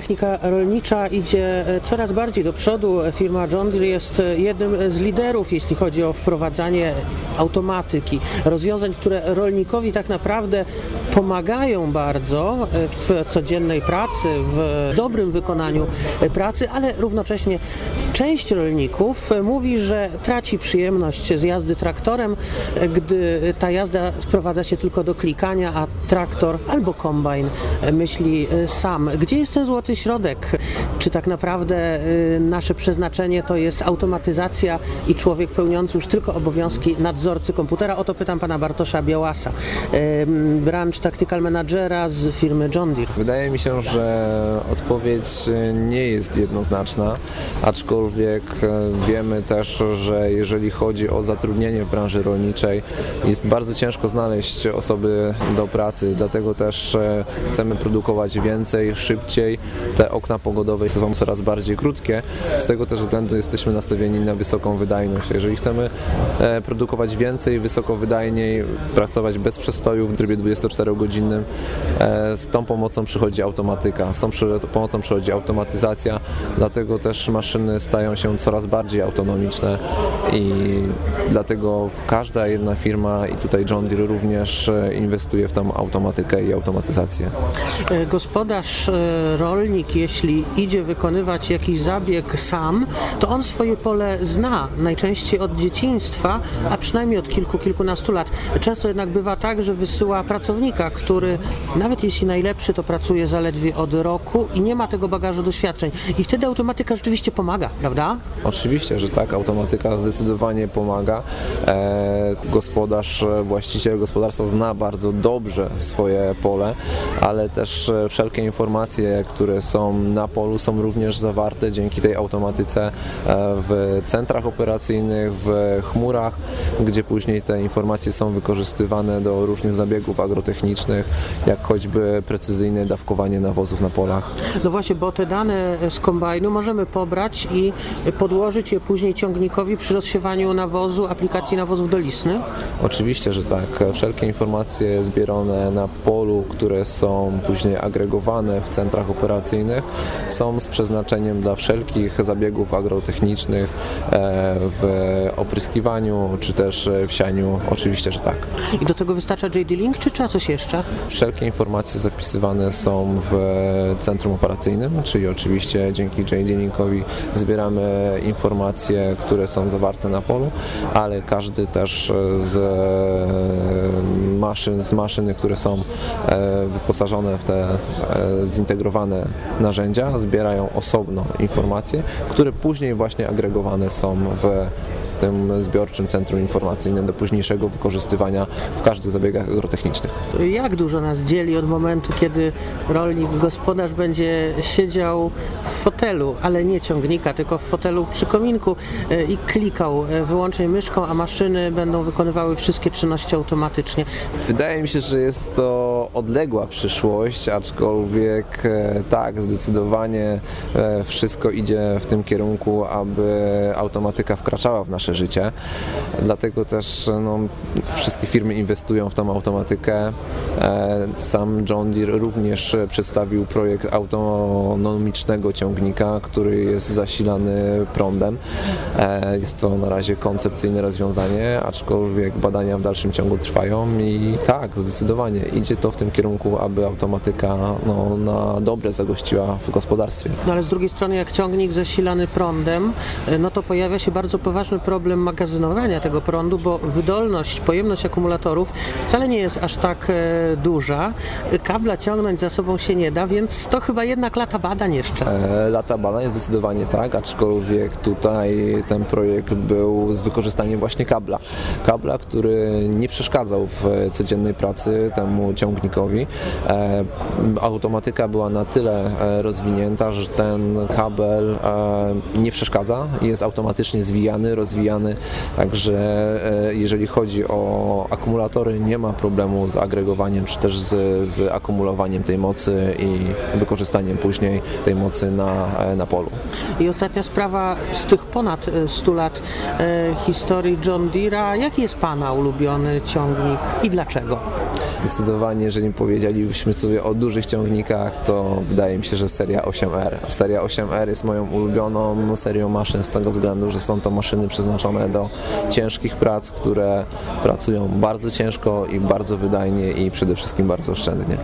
technika rolnicza idzie e, coraz bardziej do przodu. Firma John Deere jest e, jednym z liderów, jeśli chodzi o wprowadzanie automatyki, rozwiązań, które rolnikowi tak naprawdę pomagają bardzo e, w codziennej pracy, w dobrym wykonaniu pracy, ale równocześnie część rolników mówi, że traci przyjemność z jazdy traktorem, gdy ta jazda sprowadza się tylko do klikania, a traktor albo kombajn myśli sam. Gdzie jest ten złoty środek? Czy tak naprawdę nasze przeznaczenie to jest automatyzacja i człowiek pełniący już tylko obowiązki nadzorcy komputera? O to pytam pana Bartosza Białasa, branch tactical managera z firmy John Deere. Wydaje mi się, że odpowiedź nie jest jednoznaczna, aczkolwiek e, wiemy też, że jeżeli chodzi o zatrudnienie w branży rolniczej, jest bardzo ciężko znaleźć osoby do pracy, dlatego też e, chcemy produkować więcej, szybciej. Te okna pogodowe są coraz bardziej krótkie, z tego też względu jesteśmy nastawieni na wysoką wydajność. Jeżeli chcemy e, produkować więcej, wysoko wydajniej, pracować bez przestoju w trybie 24-godzinnym, e, z tą pomocą przychodzi automatyka, z tą pomocą przychodzi automatyzacja, dlatego też maszyny stają się coraz bardziej autonomiczne i dlatego każda jedna firma i tutaj John Deere również e, inwestuje w tą automatykę i automatyzację. Gospodarz rolnik, jeśli idzie wykonywać jakiś zabieg sam, to on swoje pole zna, najczęściej od dzieciństwa, a przynajmniej od kilku, kilkunastu lat. Często jednak bywa tak, że wysyła pracownika, który nawet jeśli najlepszy, to pracuje zaledwie od roku i nie ma tego bagażu doświadczeń. I wtedy automatyka rzeczywiście pomaga, prawda? Oczywiście, że tak, automatyka zdecydowanie pomaga. E, gospodarz, właściciel gospodarstwa zna bardzo dobrze swoje pole, ale też wszelkie informacje, które są na polu są również zawarte dzięki tej automatyce e, w centrach operacyjnych, w chmurach, gdzie później te informacje są wykorzystywane do różnych zabiegów agrotechnicznych, jak choćby precyzyjne dawkowanie nawozów na polach. No właśnie, bo te dane z kombajnu możemy pobrać i podłożyć je później ciągnikowi przy rozsiewaniu nawozu, aplikacji nawozów dolistnych? Oczywiście, że tak. Wszelkie informacje zbierane na polu, które są później agregowane w centrach operacyjnych, są z przeznaczeniem dla wszelkich zabiegów agrotechnicznych e, w opryskiwaniu czy też w sianiu. Oczywiście, że tak. I do tego wystarcza JD Link, czy trzeba coś jeszcze? Wszelkie informacje zapisywane są w centrum operacyjnym, czyli oczywiście dzięki JD Linkowi zbieramy informacje, które są zawarte na polu, ale każdy też z maszyn, z maszyny, które są e, wyposażone w te e, zintegrowane narzędzia, zbierają osobno informacje, które później właśnie agregowane są w tym zbiorczym centrum informacyjnym do późniejszego wykorzystywania w każdych zabiegach agrotechnicznych. Jak dużo nas dzieli od momentu, kiedy rolnik, gospodarz będzie siedział w fotelu, ale nie ciągnika, tylko w fotelu przy kominku e, i klikał e, wyłącznie myszką, a maszyny będą wykonywały wszystkie czynności automatycznie? Wydaje mi się, że jest to odległa przyszłość, aczkolwiek e, tak, zdecydowanie wszystko idzie w tym kierunku, aby automatyka wkraczała w nasze życie. Dlatego też no, wszystkie firmy inwestują w tą automatykę. E, sam John Deere również przedstawił projekt autonomicznego ciągnika, który jest zasilany prądem. E, jest to na razie koncepcyjne rozwiązanie, aczkolwiek badania w dalszym ciągu trwają i tak, zdecydowanie idzie to w tym kierunku, aby automatyka no, na dobre zagościła w gospodarstwie. No ale z drugiej strony, jak ciągnik zasilany prądem, e, no to pojawia się bardzo poważny problem problem magazynowania tego prądu, bo wydolność, pojemność akumulatorów wcale nie jest aż tak e, duża. Kabla ciągnąć za sobą się nie da, więc to chyba jednak lata badań jeszcze. E, lata badań zdecydowanie tak, aczkolwiek tutaj ten projekt był z wykorzystaniem właśnie kabla. Kabla, który nie przeszkadzał w codziennej pracy temu ciągnikowi. E, automatyka była na tyle rozwinięta, że ten kabel nie przeszkadza, jest automatycznie zwijany, rozwijany także e, jeżeli chodzi o akumulatory nie ma problemu z agregowaniem czy też z, z akumulowaniem tej mocy i wykorzystaniem później tej mocy na, e, na polu. I ostatnia sprawa z tych ponad 100 e, lat historii John Deere'a. Jaki jest Pana ulubiony ciągnik i dlaczego? Zdecydowanie, jeżeli powiedzielibyśmy sobie o dużych ciągnikach, to wydaje mi się, że seria 8R. Seria 8R jest moją ulubioną serią maszyn z tego względu, że są to maszyny przeznaczone do ciężkich prac, które pracują bardzo ciężko i bardzo wydajnie i przede wszystkim bardzo oszczędnie.